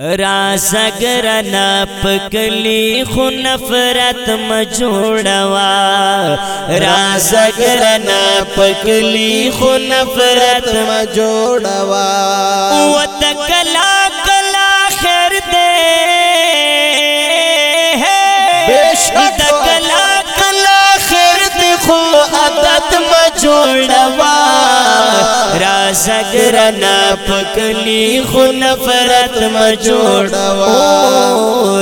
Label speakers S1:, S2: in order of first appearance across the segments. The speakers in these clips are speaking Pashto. S1: رگ ر کلی خو نفرت م جوڑا راس رپ کلی نفرت فرت م تکلا کلا کلا تکلا کلا کلا دے خو عدد م زګرنا پکلی خو نفرت ما جوړو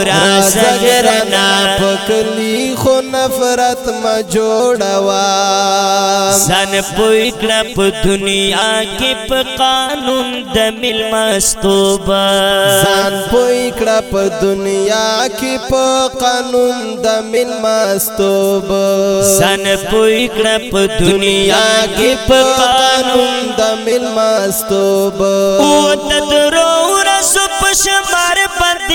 S1: را زګرنا پکلی خو نفرت ما جوړوا ځان پوي کړه په دنیا کې په قانون د مل مستوبه ځان پوي کړه په دنیا کې په قانون د مل مستوبه ځان پوي کړه په دنیا کې په قانون د مل مستوبه او تدرو رس پښما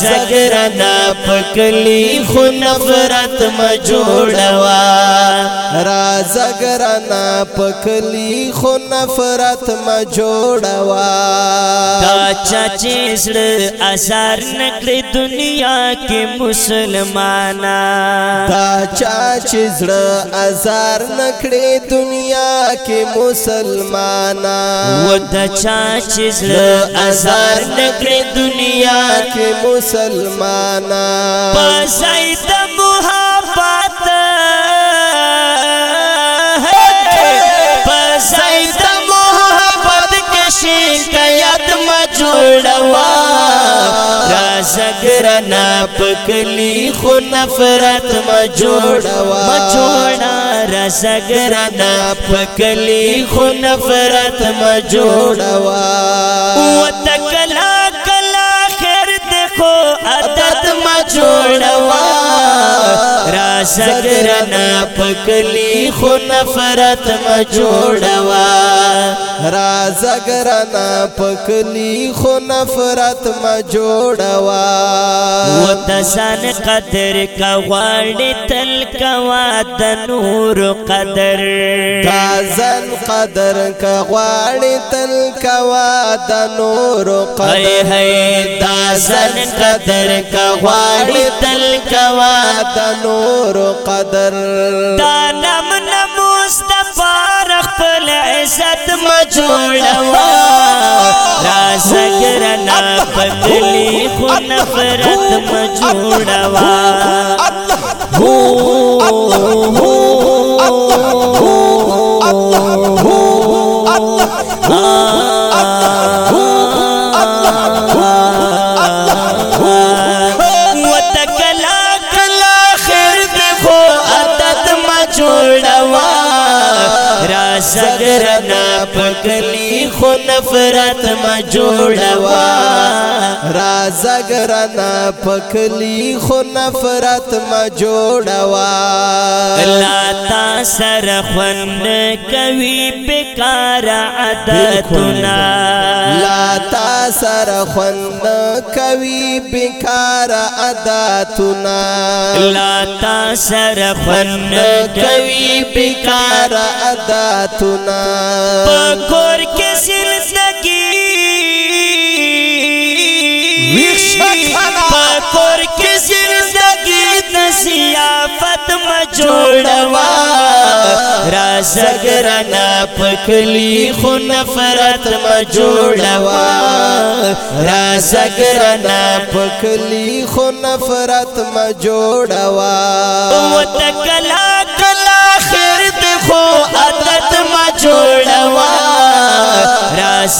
S1: زګرنا پکلی خو نفرت ما جوړوا را زګرنا پکلی خو نفرت ما جوړوا دا چاچې سړ اثر نکړي دنیا کې مسلمانا دا چاچې سړ اثر نکړي دنیا کې مسلمانا و دا چاچې سړ اثر نکړي دنیا کې مسلمانا مسلمانا پسید محبت پسید محبت کشی قید مجوڑوا رازگرنا پکلی خو نفرت مجوڑوا مجوڑا رسگرنا پکلی خو نفرت مجوڑوا و تکلا جوړوا زګرنا پکلی خو نفرت ما جوړوا را زګرنا پکلی خو نفرت ما جوړوا وتسان قدر کا غړ تل کوا د نور قدر تازن قدر کا غړ تل کوا د نور قدر هي تازن قدر کا غړ تل کوا د نور نور قدر دا نم نموز دا فارق پل عزت مجوڑوا رازگر نا بدلی خو نفرت مجوڑوا پکلی خو نفرت ما جوړوا را زګرنا پکلی خو نفرت ما جوړوا الله تا سر خوند کوي بیکار عادتنا لا تا سر خوند کوي بیکار عادتنا لا تا سر خوند کوي بیکار عادتنا پکور کې زګرنا پکلی خو نفرت ما جوړوا را زګرنا پکلی خو نفرت ما جوړوا او تکلا کلا خیر ته خو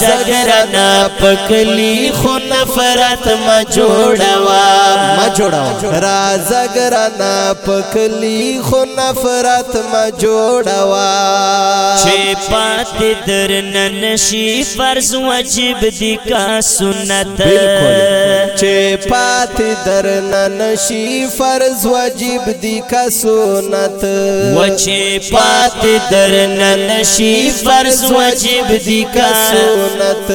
S1: زګرنا پکلی خو نفرت ما جوړوا ما جوړوا را زګرنا پکلی خو نفرت ما جوړوا چې پات درن نشي فرض واجب دي کا سنت چې پات درن نشي فرض واجب دي کا سنت و چې پات درن نشي فرض واجب دي کا سنت سنت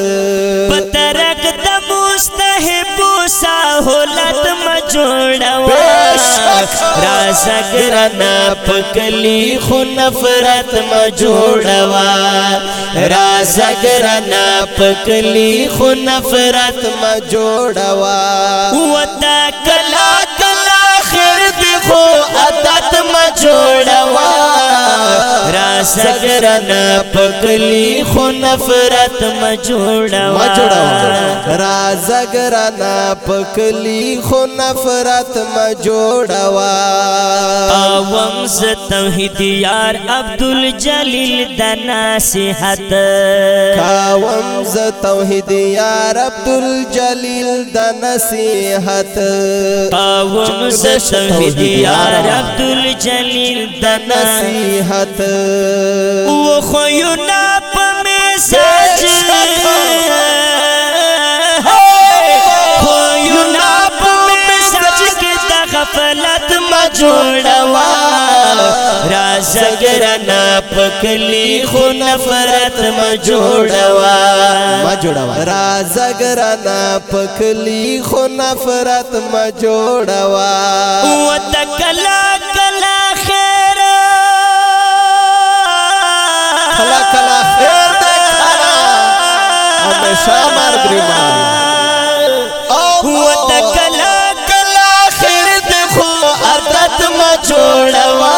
S1: پترک د مستحب سہولت مجوړوا رازګرنا پکلی خو نفرت مجوړوا رازګرنا پکلی خو نفرت مجوړوا وتا کلا رنا پکلی خو نفرت ما جوړوا ما جوړوا رازګ رنا پکلی خو نفرت ما جوړوا اوم ز توحید یار عبد الجلیل دنا صحت کاوم ز توحید یار عبد الجلیل دنا صحت قاوم ز توحید یار عبد الجلیل دنا صحت و خویو نا په میساج خویو نا په میساج کې د غفلت ما جوړوا راځګر نا پکلی خو نفرت ما جوړوا ما جوړوا راځګر نا پکلی خو نفرت ما جوړوا و تکلا کلا کلا خیر دے کھڑا
S2: ہمیشہ مار
S1: گریمان قوت کلا کلا خیر دے خو عادت ما جوڑوا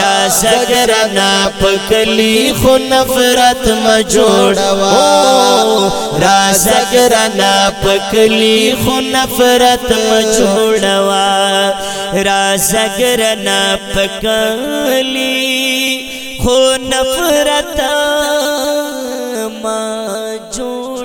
S1: رازگرنا پکلی خو نفرت ما جوڑوا رازگرنا پکلی خو نفرت ما جوڑوا رازگرنا پکلی नफ़रत मो